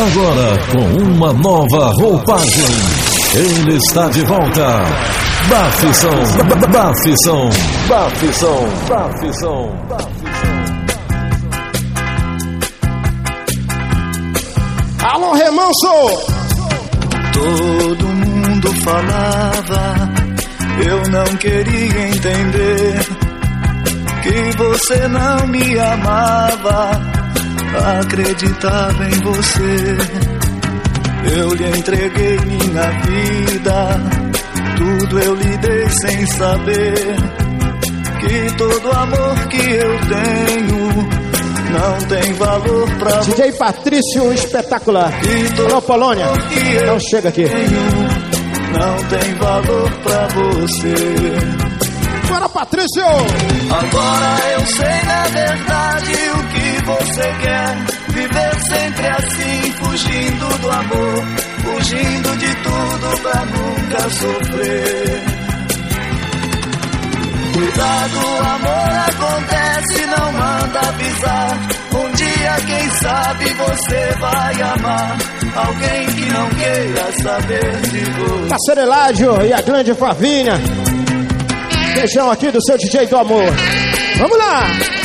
Agora com uma nova roupagem. Ele está de volta. Bafison, Bafison, Bafison, Bafison, Bafison. Alô, Remanso! Todo mundo falava, eu não queria entender que você não me amava acreditava em você. Eu lhe entreguei minha vida, tudo eu lhe dei sem saber que todo amor que eu tenho não tem valor pra você. DJ Patrício espetacular. Alô, Polônia. Não chega aqui. Tenho, não tem valor pra você. Bora, Patrício! Agora eu sei na verdade o você quer. Viver sempre assim, fugindo do amor, fugindo de tudo pra nunca sofrer. Cuidado, amor acontece, não manda avisar. Um dia, quem sabe, você vai amar alguém que não queira saber de você. Parceiro Eládio e a grande Flavinha. Beijão aqui do seu DJ do amor. Vamos lá!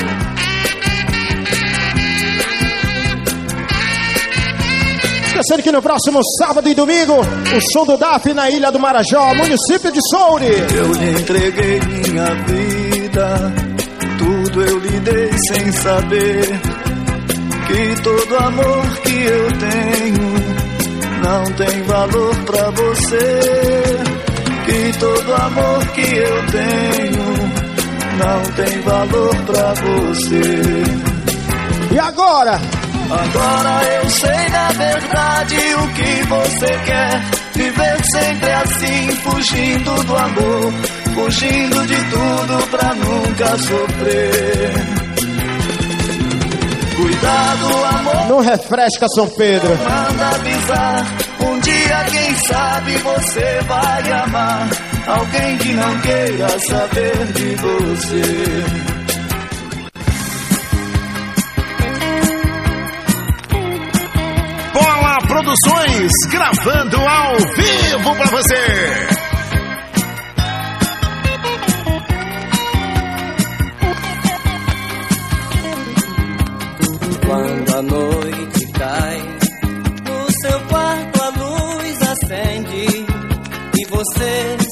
Esquecendo que no próximo sábado e domingo, o som do DAF na Ilha do Marajó, município de Soure. Eu lhe entreguei minha vida, tudo eu lhe dei sem saber que todo amor que eu tenho não tem valor pra você que todo amor que eu tenho não tem valor pra você. E agora? Agora eu sei na verdade o que você quer. Viver sempre assim, fugindo do amor, fugindo de tudo pra nunca sofrer. Cuidado, amor. Não refresca São Pedro. Manda avisar. Um dia, quem sabe, você vai amar alguém que não queira saber de você. Produções gravando ao vivo para você. Quando a noite cai, no seu quarto a luz acende e você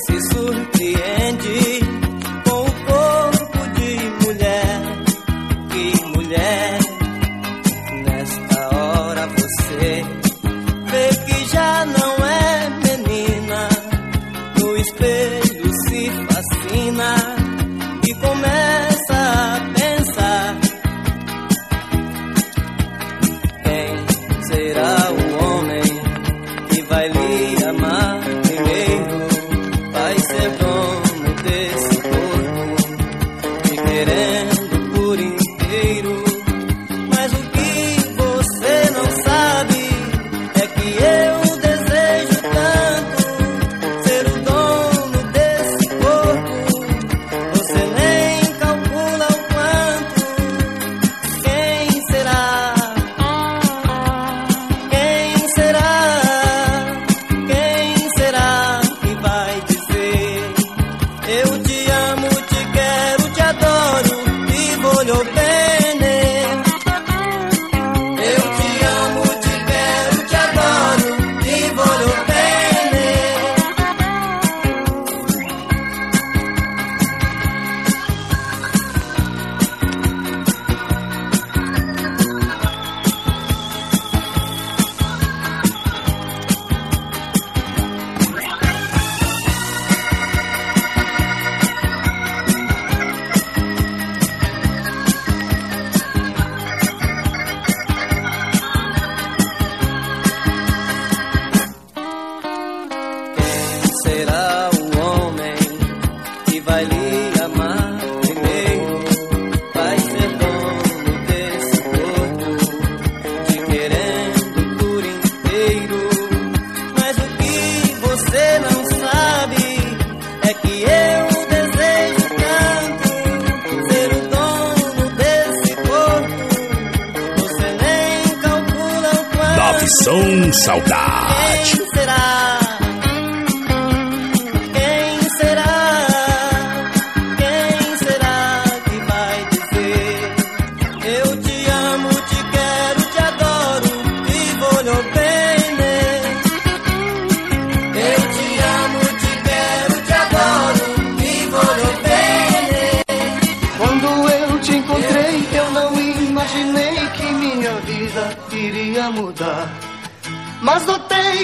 Saudade.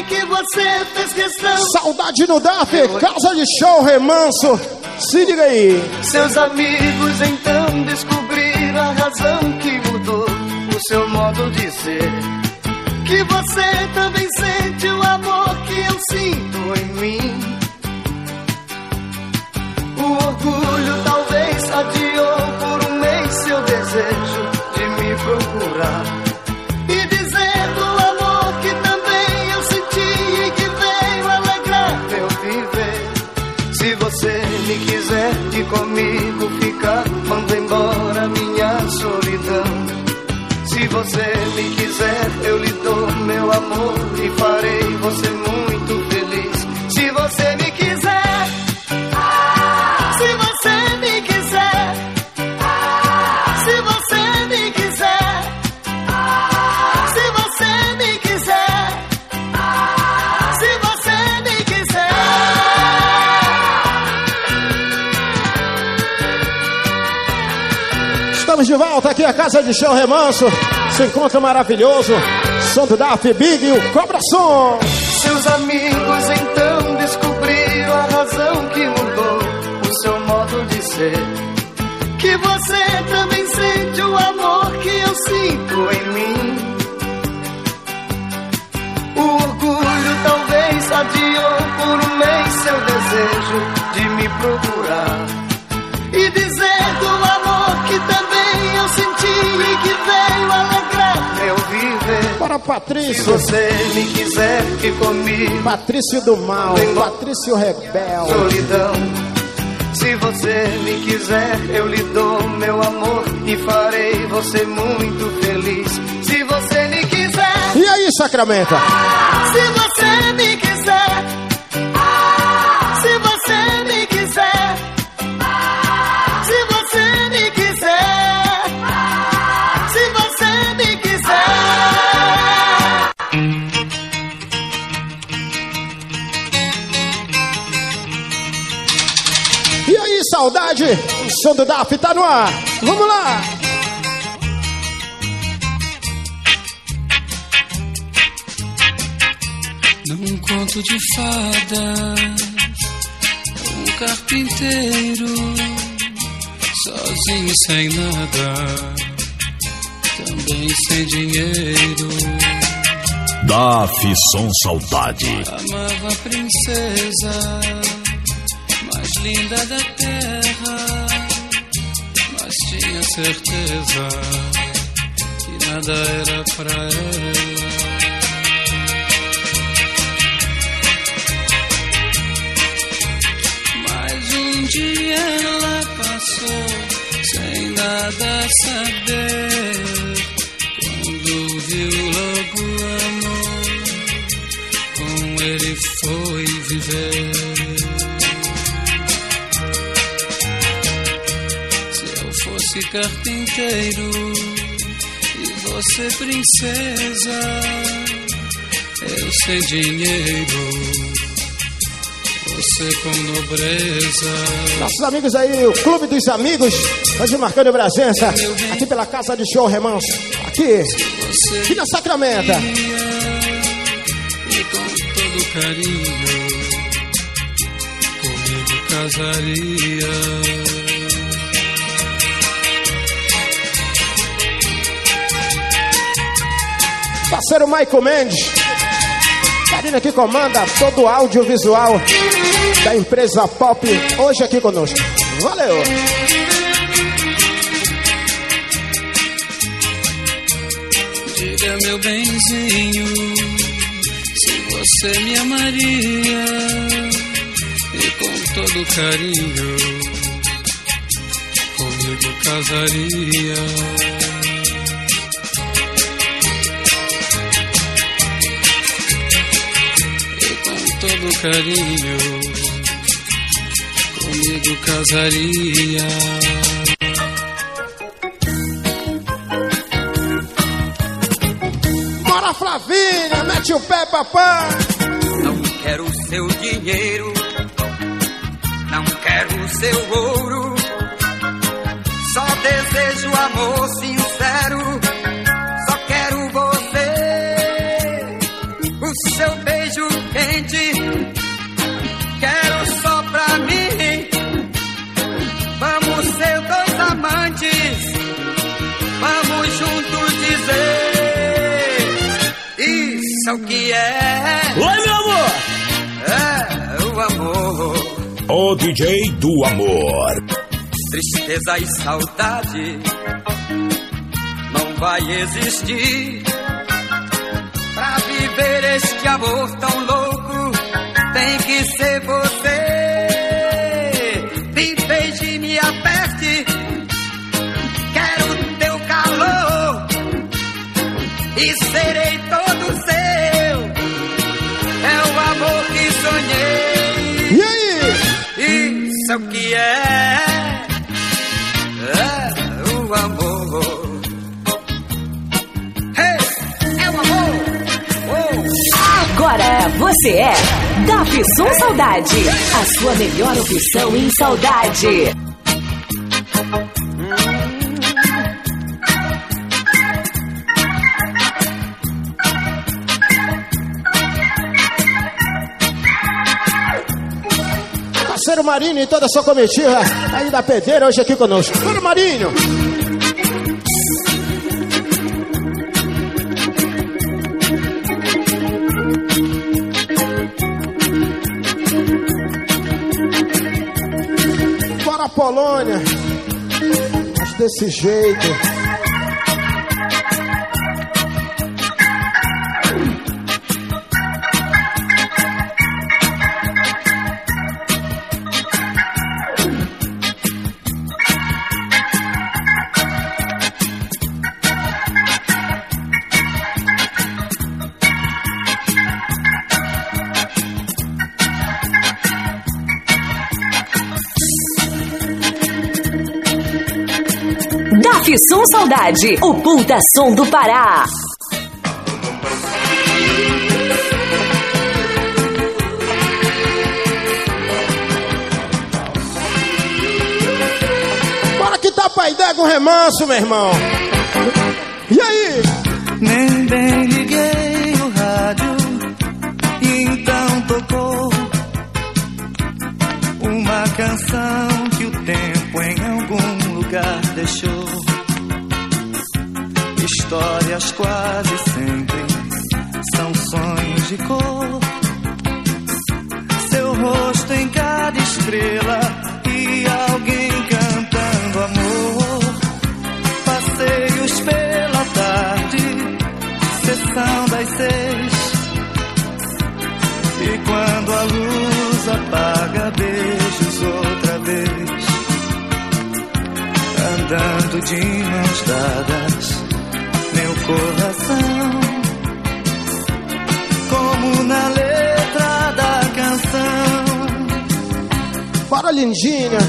Que você fez questão. Saudade no DAF, casa de show, remanso. Se liga aí. Seus amigos então descobriram a razão que mudou o seu modo de ser. Que você também sente o amor que eu sinto em mim. O orgulho talvez adiou por um mês seu desejo de me procurar. Comigo ficar, manda embora minha solidão. Se você me quiser, eu lhe dou meu amor e farei você muito de volta aqui, a casa de show, remanso. Se encontra maravilhoso. Som do DAF, Big e o Cobra Som. Seus amigos então descobriram a razão que mudou o seu modo de ser. Que você também sente o amor que eu sinto em mim. O orgulho talvez adiou por um mês seu desejo de me procurar. E dizer do e que veio alegrar meu viver. Para Se Patrício. você me quiser e comigo Patrício do Mal, Patrício Rebel. solidão. Se você me quiser, eu lhe dou meu amor e farei você muito feliz. Se você me quiser, E aí, Sacramento? se você me quiser, saudade? O som do DAF tá no ar. Vamos lá. Num conto de fadas, um carpinteiro, sozinho sem nada, também sem dinheiro, DAF Som Saudade. amava a princesa linda da terra, mas tinha certeza que nada era pra ela. Mas um dia ela passou sem nada saber. Quando viu logo o amor, com ele foi viver. Se eu fosse carpinteiro e você princesa, eu sem dinheiro. Você com nobreza, Nossos amigos aí, o Clube dos Amigos, hoje marcando presença aqui pela Casa de Show Remanso. Aqui, aqui na Sacramento. e com todo carinho comigo casaria. Parceiro Michael Mendes. Karina que comanda todo o audiovisual da empresa Pop, hoje aqui conosco. Valeu! Diga meu benzinho, se você me amaria e com todo carinho comigo casaria. Todo carinho, comigo casaria. Bora, Flavinha, mete o pé, papai. Não quero seu dinheiro, não quero seu ouro. Só desejo amor sincero, O DJ do amor. tristeza e saudade não vai existir. Pra viver este amor tão louco, tem que ser você. Me beije, me aperte, quero teu calor e serei é o que é. É o amor. Hey, é o amor. Oh. Agora você é da Fisson Saudade, a sua melhor opção em saudade. Marinho e toda a sua comitiva aí da pedreira hoje aqui conosco. Bora, Marinho! Bora, Polônia! Mas desse jeito. Fisson Saudade, o puta som do Pará. Bora que tá pai ideia com remanso, meu irmão. E aí? Nem bem liguei o rádio e então tocou uma canção que o tempo em algum lugar deixou. Histórias quase sempre são sonhos de cor. Seu rosto em cada estrela e alguém cantando amor. Passeios pela tarde, sessão das seis. E quando a luz apaga, beijos outra vez. Andando de mãos dadas, coração. Como na letra da canção. Bora, lindinha!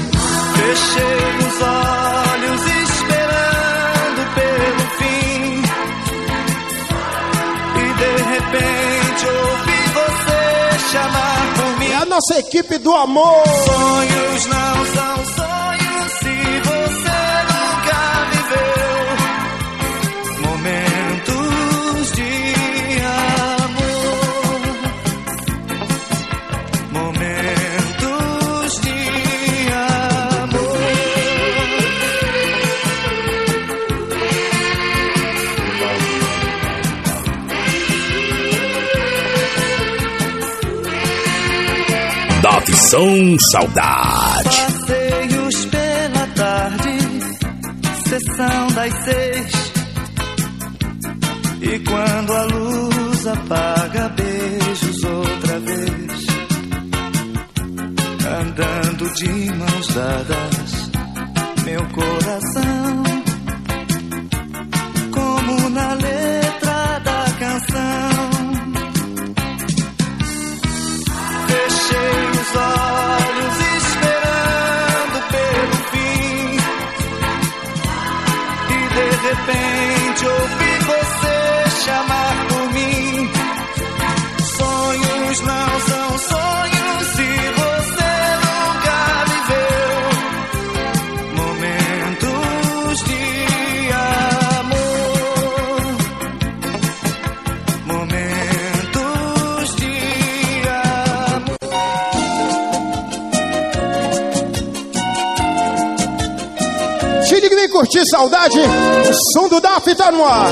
Fechei os olhos esperando pelo fim. E de repente ouvi você chamar por mim. É a nossa equipe do amor! Sonhos não Fisson Saudade. Passeios pela tarde, sessão das seis. E quando a luz apaga, beijos outra vez. Andando de mãos dadas, meu coração. Curtir saudade, o som do DAF tá no ar.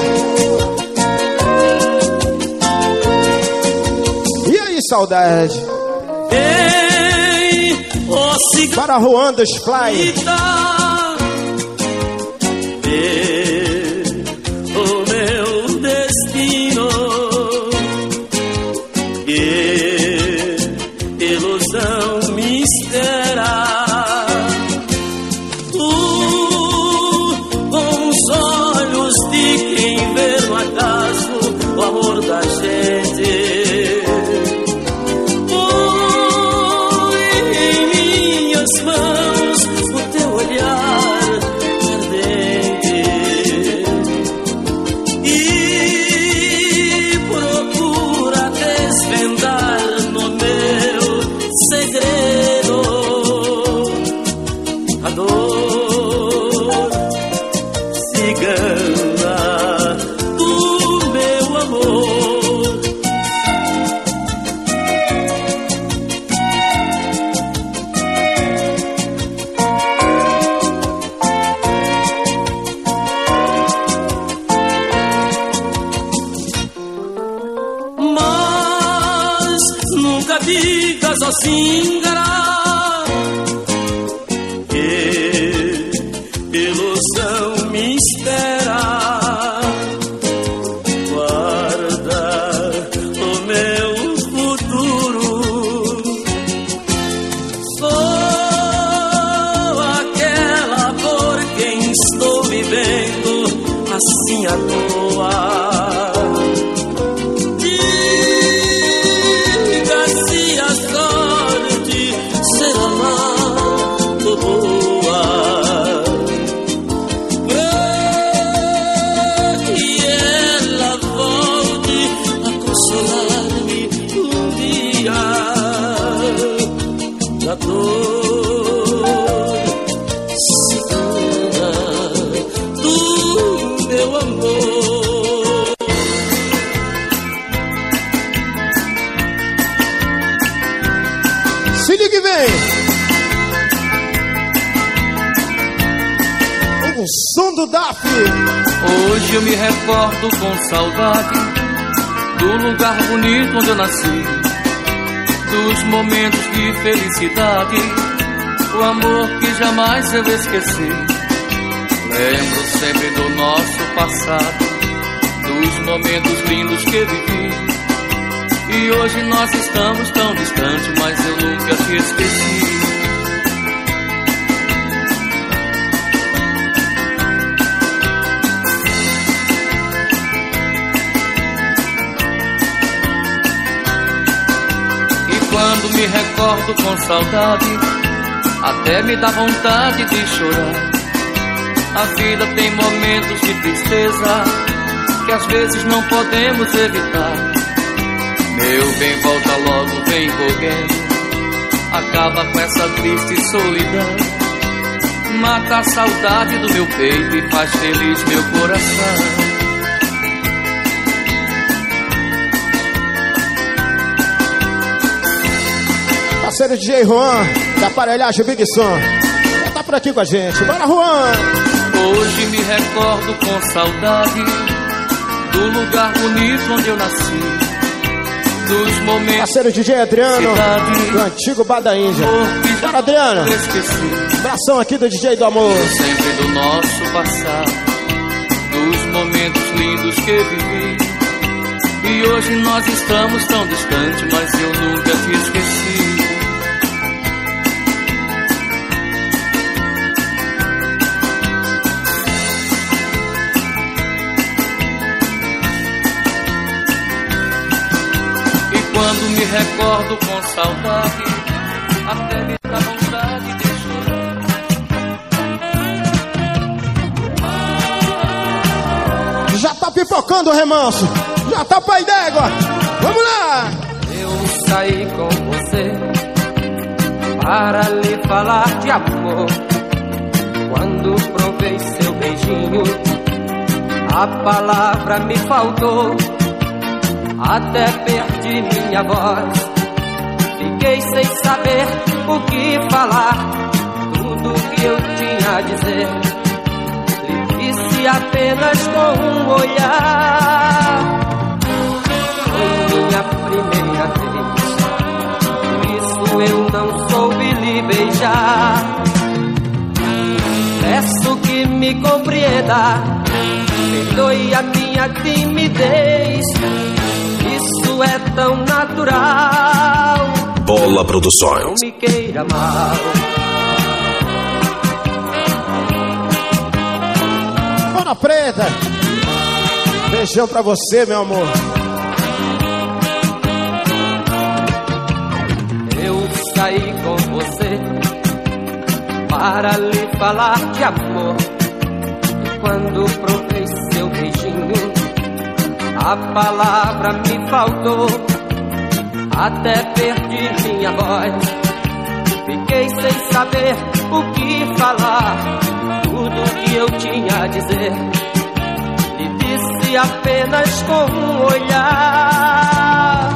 E aí, saudade? Ei, oh, Para Juan dos Fly. Assim à Hoje eu me recordo com saudade do lugar bonito onde eu nasci, dos momentos de felicidade, o amor que jamais eu esqueci. Lembro sempre do nosso passado, dos momentos lindos que vivi. E hoje nós estamos tão distantes, mas eu nunca te esqueci. Quando me recordo com saudade, até me dá vontade de chorar. A vida tem momentos de tristeza que às vezes não podemos evitar. Meu bem, volta logo, vem correndo. Acaba com essa triste solidão. Mata a saudade do meu peito e faz feliz meu coração. Parceiro DJ Juan, da aparelhagem Big Som. Tá por aqui com a gente. Bora, Juan! Hoje me recordo com saudade do lugar bonito onde eu nasci. Dos momentos Parceiro DJ Adriano, Cidade. do antigo Bar da Índia. Bora, Adriano! Abração aqui do DJ do Amor. Sempre do nosso passado, dos momentos lindos que vivi. E hoje nós estamos tão distantes, mas eu nunca te esqueci. Me recordo com saudade, até me dá vontade de chorar. Já tá pipocando o remanso. Já tá pai d'égua. Vamos lá! Eu saí com você para lhe falar de amor. Quando provei seu beijinho, a palavra me faltou. Até perdi minha voz. Fiquei sem saber o que falar. Tudo que eu tinha a dizer disse apenas com um olhar. Foi minha primeira vez, por isso eu não soube lhe beijar. Peço que me compreenda, perdoe a minha timidez. Isso é tão natural. Bola Produções. Não me queira mal. Bora preta. Beijão pra você, meu amor. Eu saí com você para lhe falar de amor. E quando beijinho, a palavra me faltou. Até perdi minha voz. Fiquei sem saber o que falar. Tudo que eu tinha a dizer. E disse apenas com um olhar.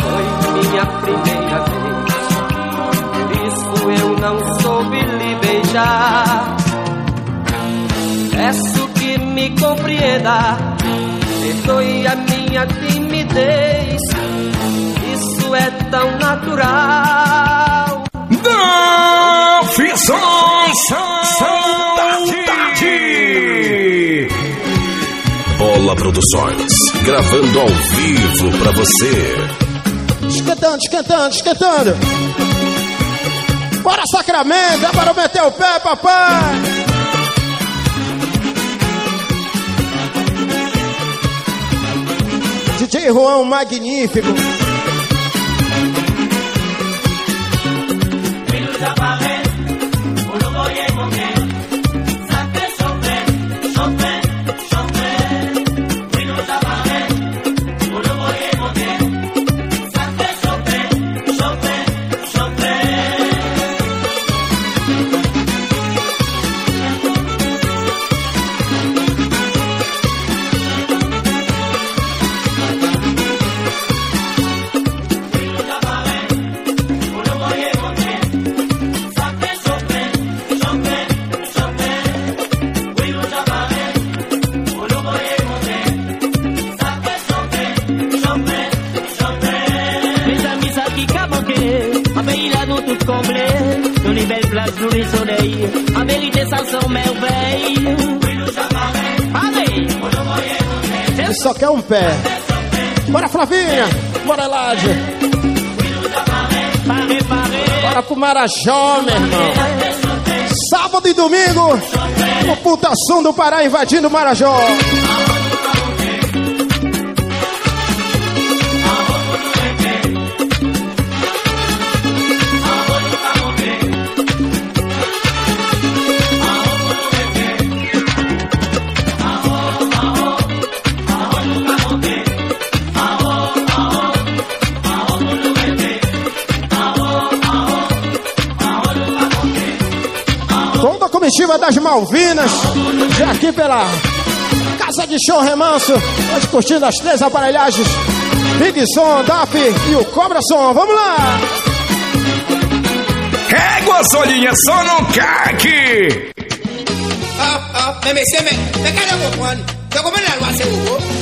Foi minha primeira vez. Por isso eu não soube lhe beijar. Peço que me compreenda. Perdoe a minha timidez. Isso é tão natural. Profissões Saudade. Bola Produções. Gravando ao vivo pra você. Esquentando, esquentando, esquentando. Bora Sacramento, é para meter o pé, papai. DJ Juan Magnífico. Mes Marajó, meu irmão. Sábado e domingo, o puta som do Pará invadindo Marajó. Das Malvinas, já aqui pela Casa de Show Remanso, hoje curtindo as três aparelhagens, Big Som, DAF e o Cobra Som. Vamos lá! Régua, Solinha, só no caque. Ah, ah, mais messieurs, mais, mais qu'est-ce que vous prenez Donc, comment la loi c'est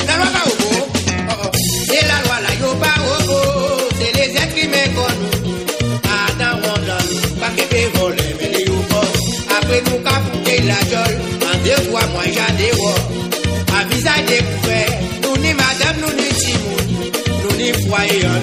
Nous ni foyer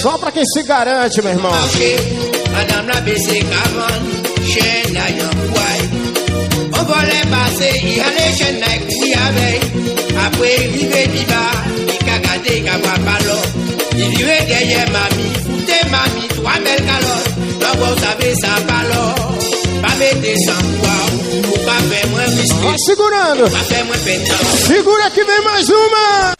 Só pra quem se garante, meu irmão. Vai segurando. Segura que vem mais uma.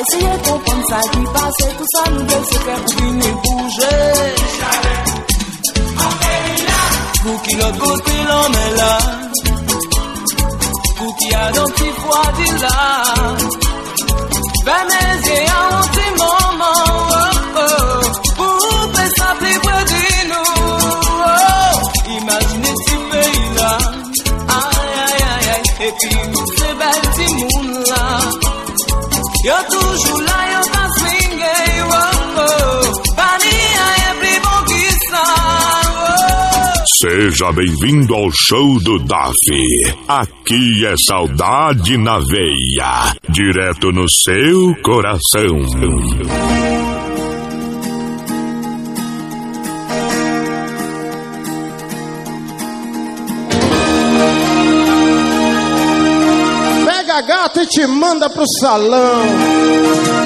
Essayez de comprendre ça qui passe et tout ça nous veut se faire bouger. bouger. Pour qui l'autre côté l'homme est là, pour qui a donc qui froid là, ben mes yeux ont Seja bem-vindo ao show do DAF. Aqui é saudade na veia, direto no seu coração. Pega a gata e te manda pro salão.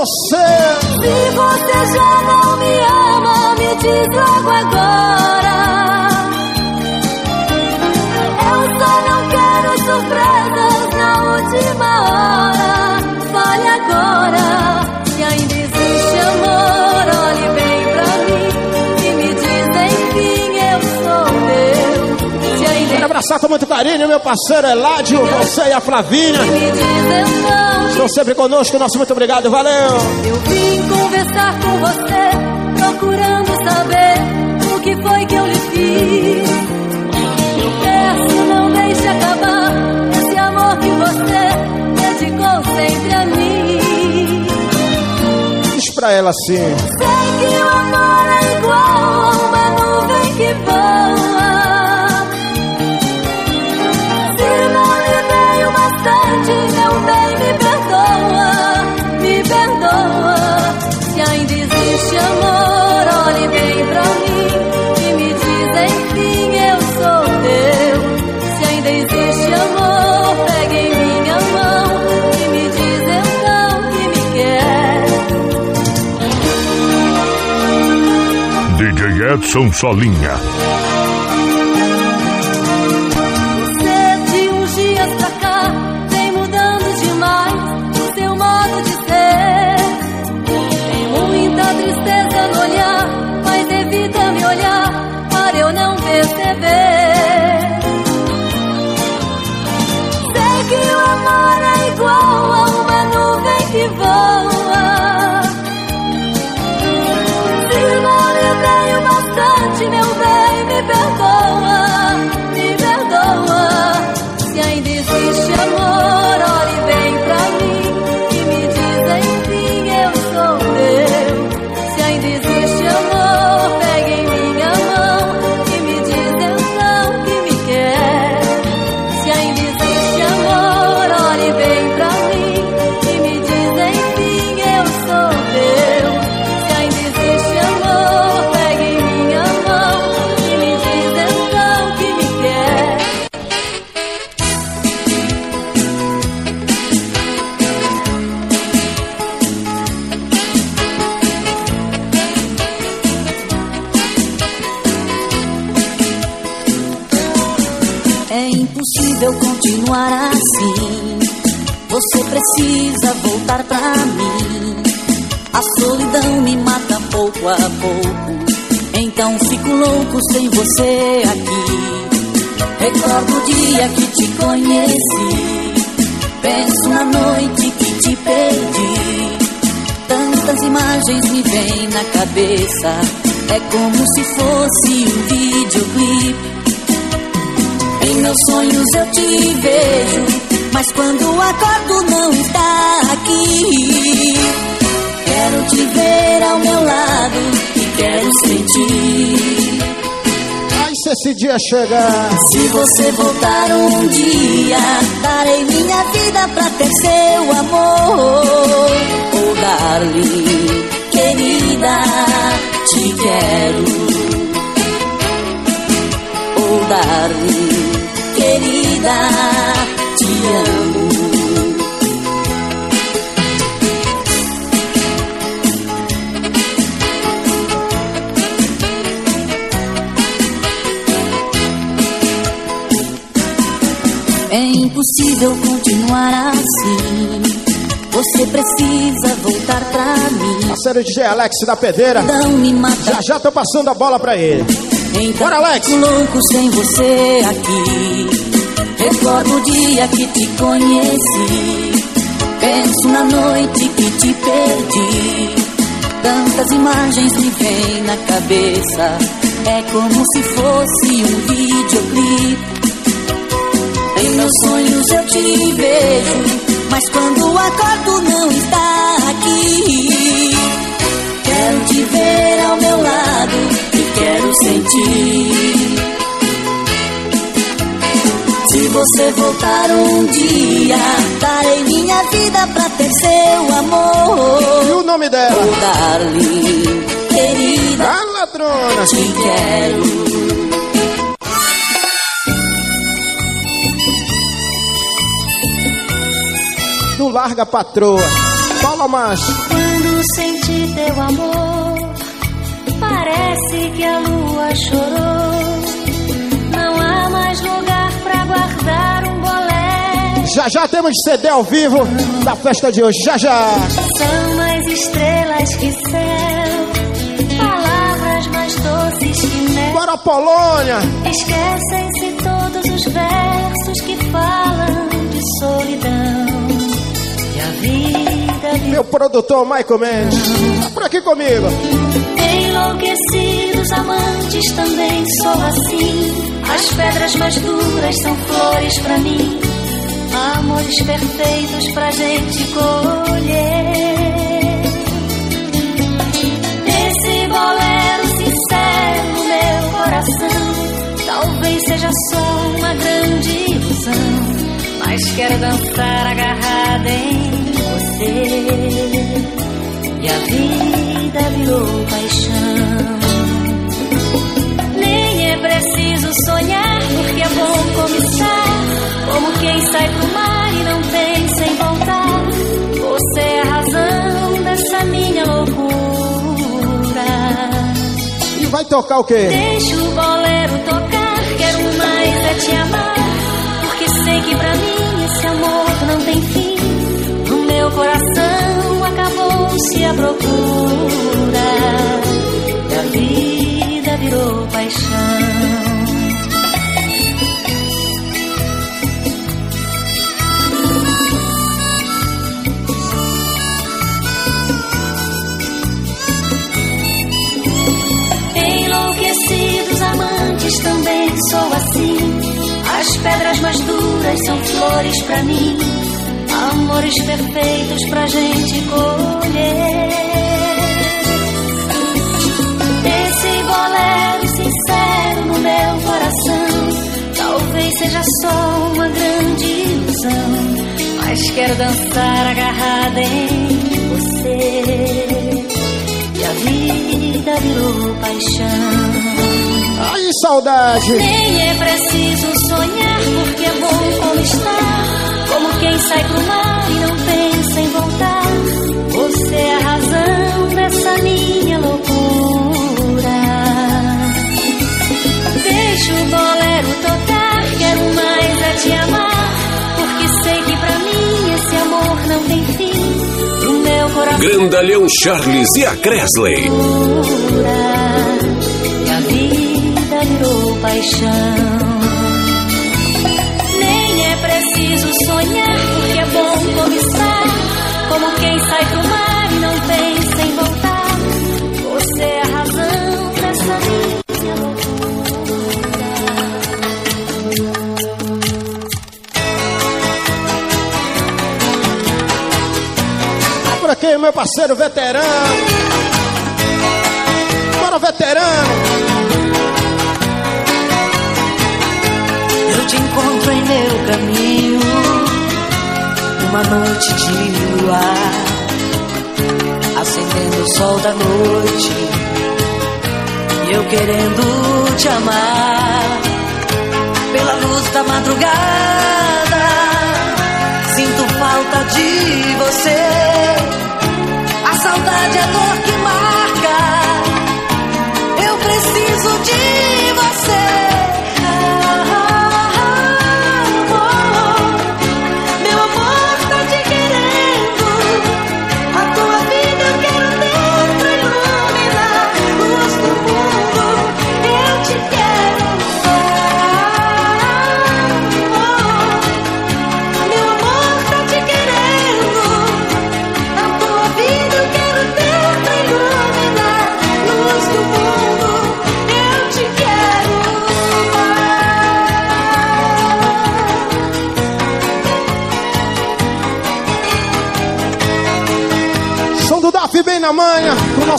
Você Se você já não me ama, me diz logo agora. Eu só não quero surpresas na última hora. Abraçar com muito carinho meu parceiro Eládio, você e a Flavinha. então. Estão sempre conosco, nosso muito obrigado, valeu. Eu vim conversar com você, procurando saber o que foi que eu lhe fiz. Eu peço, não deixe acabar esse amor que você dedicou sempre a mim. Diz pra ela assim. Sei que o amor é igual a uma nuvem que voa. Edson Solinha. Você precisa voltar pra mim. A solidão me mata pouco a pouco. Então fico louco sem você aqui. Recordo o dia que te conheci. Penso na noite que te perdi. Tantas imagens me vêm na cabeça. É como se fosse um videoclipe. Em meus sonhos eu te vejo, mas quando acordo não está aqui. Quero te ver ao meu lado e quero sentir. Ai, se esse dia chegar. Se você voltar um dia, darei minha vida pra ter seu amor. Oh, darling, querida, te quero. Oh, darling, querida. É impossível continuar assim. Você precisa voltar pra mim. Parceiro DJ Alex da Pedreira. Não me mata. Já já tô passando a bola pra ele. Então Bora, Alex. louco sem você aqui. Recordo o dia que te conheci. Penso na noite que te perdi. Tantas imagens me vêm na cabeça. É como se fosse um videoclipe. Em meus sonhos eu te vejo, mas quando acordo não está aqui. Quero te ver ao meu lado e quero sentir. Você voltar um dia, darei minha vida pra ter seu amor. E o nome dela? Oh, darling, querida, A ladrona. te quero. Do Larga Patroa. Paula Macho. Quando senti teu amor, parece que a lua chorou. Não há mais lugar pra guardar um bolé. Já já temos CD ao vivo da festa de hoje. Já já. São mais estrelas que céu, palavras mais doces que mel. Bora, Polônia. Esquecem-se todos os versos que falam de solidão. E a vida Meu produtor Michael Mendes. Por aqui comigo. Enlouquecidos amantes também sou assim. As pedras mais duras são flores pra mim. Amores perfeitos pra gente colher. Esse bolero sincero meu coração. Talvez seja só uma grande ilusão. Mas quero dançar agarrada em você. E a vida virou paixão. Preciso sonhar, porque é bom começar. Como quem sai pro mar e não pensa em voltar. Você é a razão dessa minha loucura. E vai tocar o quê? Deixa o bolero tocar, quero mais é te amar. Porque sei que pra mim esse amor não tem fim. No meu coração acabou-se a procura. E a vida virou paixão. Sou assim. As pedras mais duras são flores pra mim. Amores perfeitos pra gente colher. Esse bolero sincero no meu coração. Talvez seja só uma grande ilusão. Mas quero dançar agarrada em você. E a vida virou paixão. Ai, saudade! Nem é preciso sonhar, porque é bom como está. Como quem sai pro mar e não pensa em voltar. Você é a razão dessa minha loucura. Deixa o bolero tocar, quero mais é te amar. Porque sei que pra mim esse amor não tem fim. Pro meu coração. Grandalhão Charles e a Cresley. Loucura paixão. Nem é preciso sonhar, porque é bom começar. Como quem sai pro mar e não pensa em voltar. Você é a razão dessa minha loucura. Por aqui, meu parceiro veterano. Meu caminho Numa noite de luar Acendendo o sol da noite E eu querendo te amar Pela luz da madrugada. Sinto falta de você A saudade é dor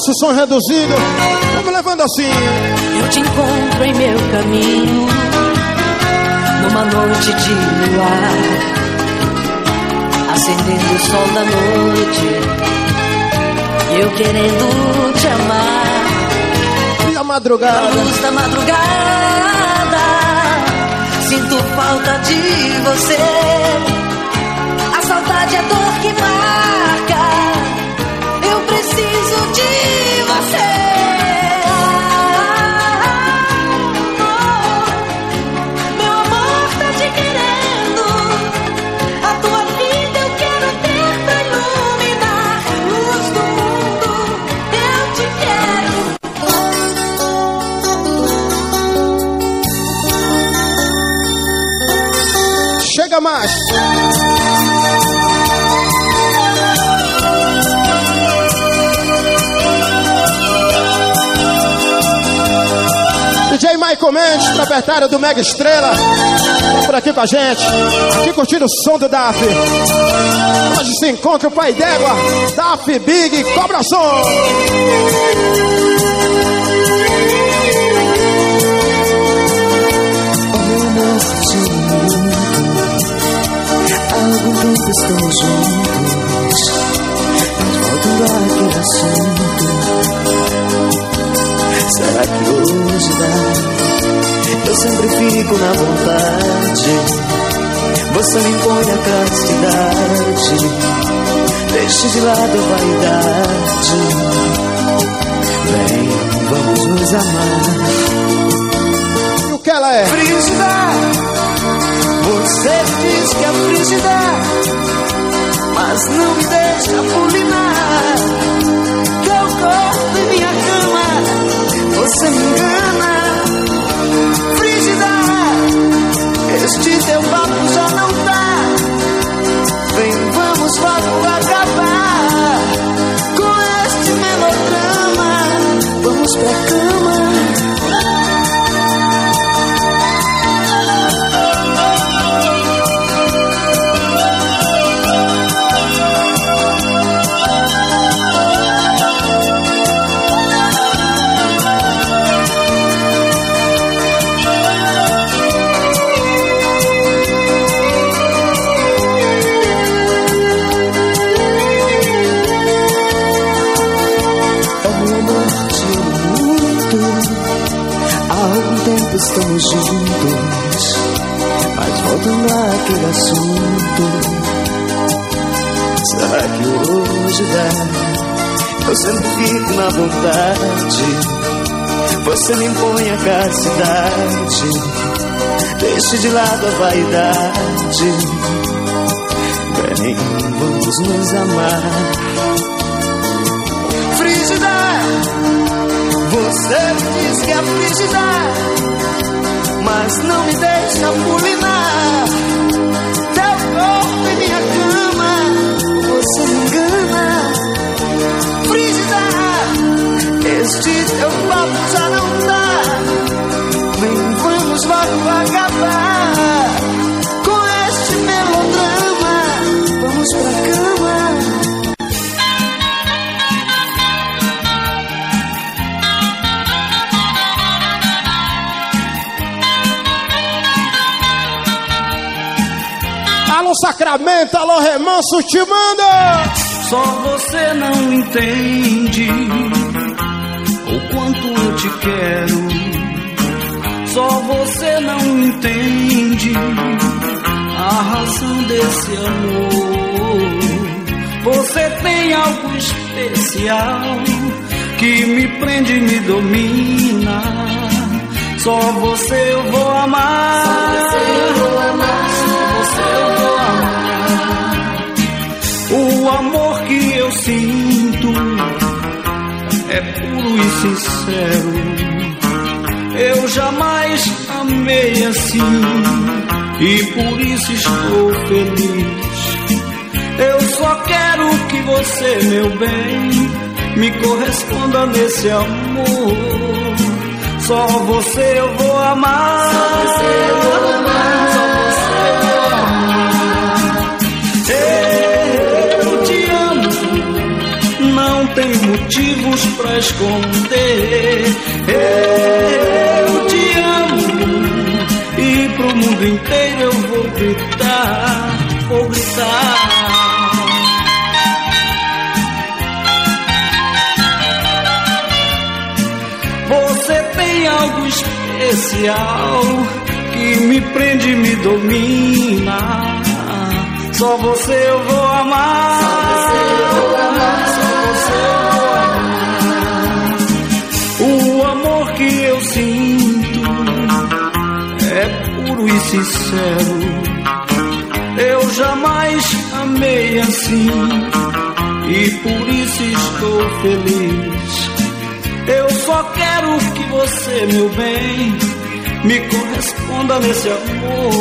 nosso som reduzido. Vamos levando assim. Eu te encontro em meu caminho Numa noite de luar Acendendo o sol da noite eu querendo te amar E a madrugada Na luz da madrugada Sinto falta de você A saudade é dor que marca de Michael Mendes, proprietário do Mega Estrela, por aqui com a gente, aqui curtindo o som do DAF. Hoje se encontra o pai d'égua, DAF Big Cobra Som. Algum tempo estamos juntos Mas assunto Será que hoje dá? Eu sempre fico na vontade. Você me impõe a castidade. Deixe de lado a vaidade. Vem, vamos nos amar. E o que ela é? Frígida Você diz que é frígida Mas não me deixa pulinar. Teu corpo e minha cama Você me engana. Frígida Este teu papo já não dá àquele assunto, será que hoje dá? Eu sempre fico na vontade. Você me impõe a castidade. Deixe de lado a vaidade. Bem, vamos nos amar. frígida. Você diz que é frígida, mas não me deixa pulinar. Teu corpo em minha cama, você me engana. Frígida, este teu papo já não dá. Vem, vamos logo acabar Sacramento, alô Remanso, te manda! Só você não entende o quanto eu te quero. Só você não entende a razão desse amor. Você tem algo especial que me prende e me domina. Só você eu vou amar. Só você eu vou amar. Sinto é puro e sincero. Eu jamais amei assim e por isso estou feliz. Eu só quero que você, meu bem, me corresponda nesse amor. Só você eu vou amar. Só você eu vou amar. Motivos pra esconder. Eu te amo. E pro mundo inteiro eu vou gritar. Vou gritar. Você tem algo especial que me prende me domina. Só você eu vou amar. Sincero. Eu jamais amei assim e por isso estou feliz. Eu só quero que você, meu bem, me corresponda nesse amor.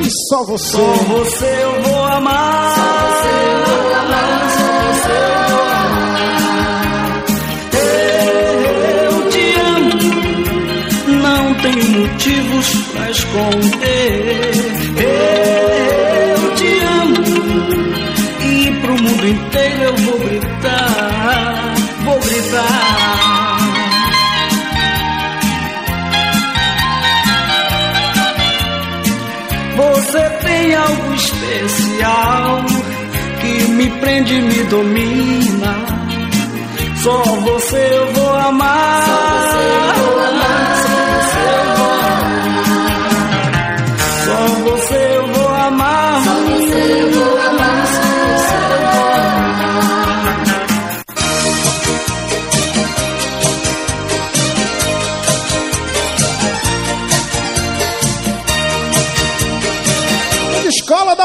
E só você. Só você eu vou amar. Só você eu vou amar. Só você eu vou amar. Eu te amo. Não tem motivos esconder. Eu te amo. E pro mundo inteiro eu vou gritar. Vou gritar. Você tem algo especial que me prende e me domina. Só você eu vou amar. Só você eu vou amar.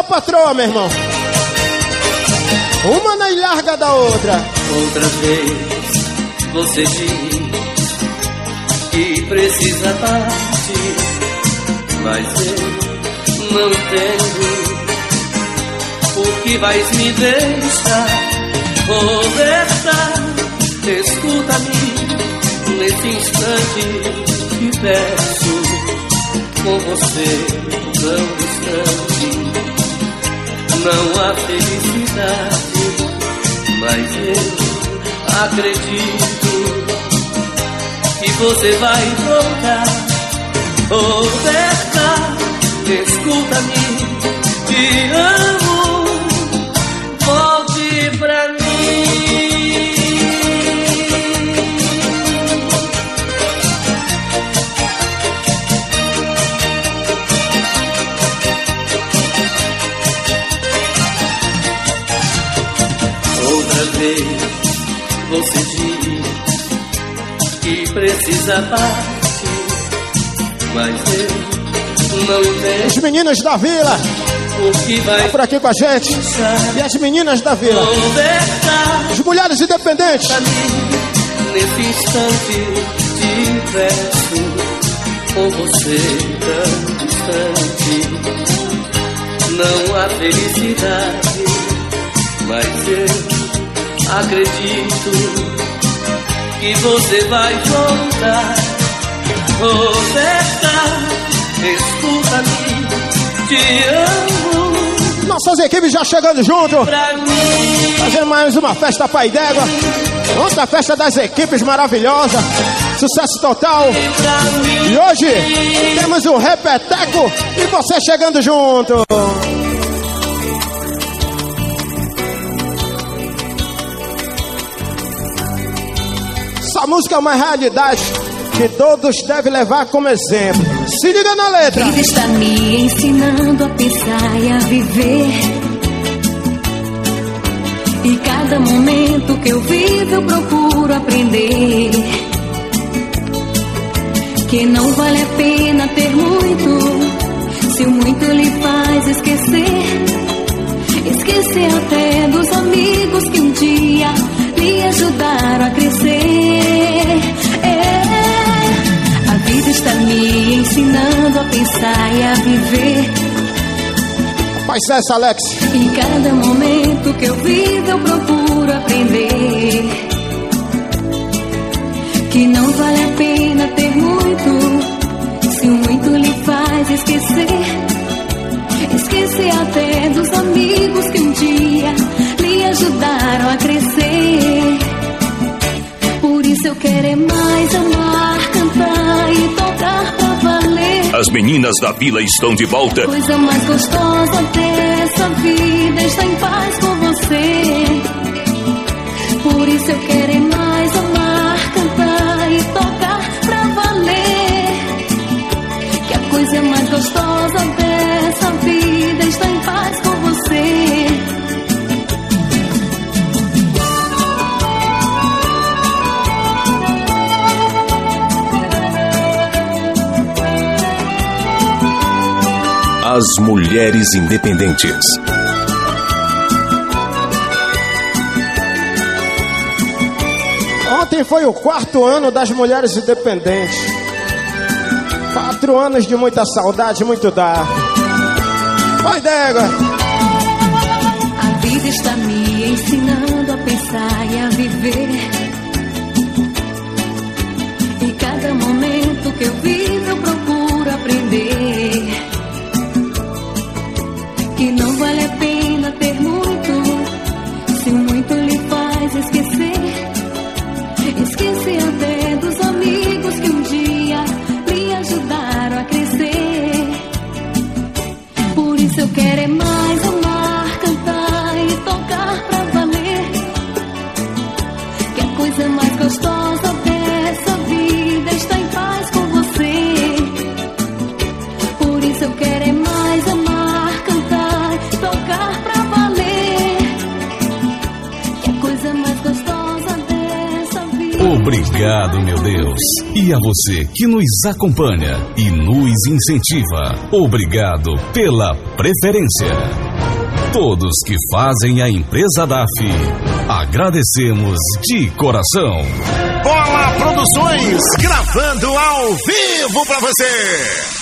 Patroa, meu irmão. Uma na larga da outra. Outra vez você diz que precisa partir, mas eu não entendo por que vais me deixar. Roberta, escuta-me nesse instante te peço com você tão distante. Não há felicidade, mas eu acredito que você vai voltar. Roberta, escuta-me, te amo, partir, mas eu não entendo. Os meninos da vila. Tá por aqui com a gente. E as meninas da vila. As mulheres independentes. Nesse instante te peço com você tão distante. Não há felicidade, mas eu acredito que você vai voltar. Roberta, escuta-me, te amo. Nossas equipes já chegando junto. Fazendo mais uma festa Pai d'Égua. Outra festa das equipes maravilhosa. Sucesso total. E hoje temos o Repeteco e você chegando junto. Essa música é uma realidade que todos devem levar como exemplo. Se liga na letra. A está me ensinando a pensar e a viver. E cada momento que eu vivo eu procuro aprender. Que não vale a pena ter muito, se o muito lhe faz esquecer. Esquecer até dos amigos que um dia lhe ajudaram a crescer. É, a vida está me ensinando a pensar e a viver. Faz essa, Alex. E cada momento que eu vivo eu procuro aprender. Que não vale a pena ter muito, se o muito lhe faz esquecer. Esquecer até dos amigos que um dia lhe ajudaram a crescer. Por isso eu quero é mais amar, cantar e tocar pra valer. As meninas da vila estão de volta. Coisa mais gostosa dessa vida está em paz com você. As mulheres independentes. Ontem foi o quarto ano das mulheres independentes. Quatro anos de muita saudade, muito dar. Vai, Dégua! A vida está me ensinando a pensar e a viver. E cada momento que eu vivo Por Obrigado, meu Deus. E a você que nos acompanha e nos incentiva. Obrigado pela preferência. Todos que fazem a empresa DAF, agradecemos de coração. Bola Produções, gravando ao vivo pra você.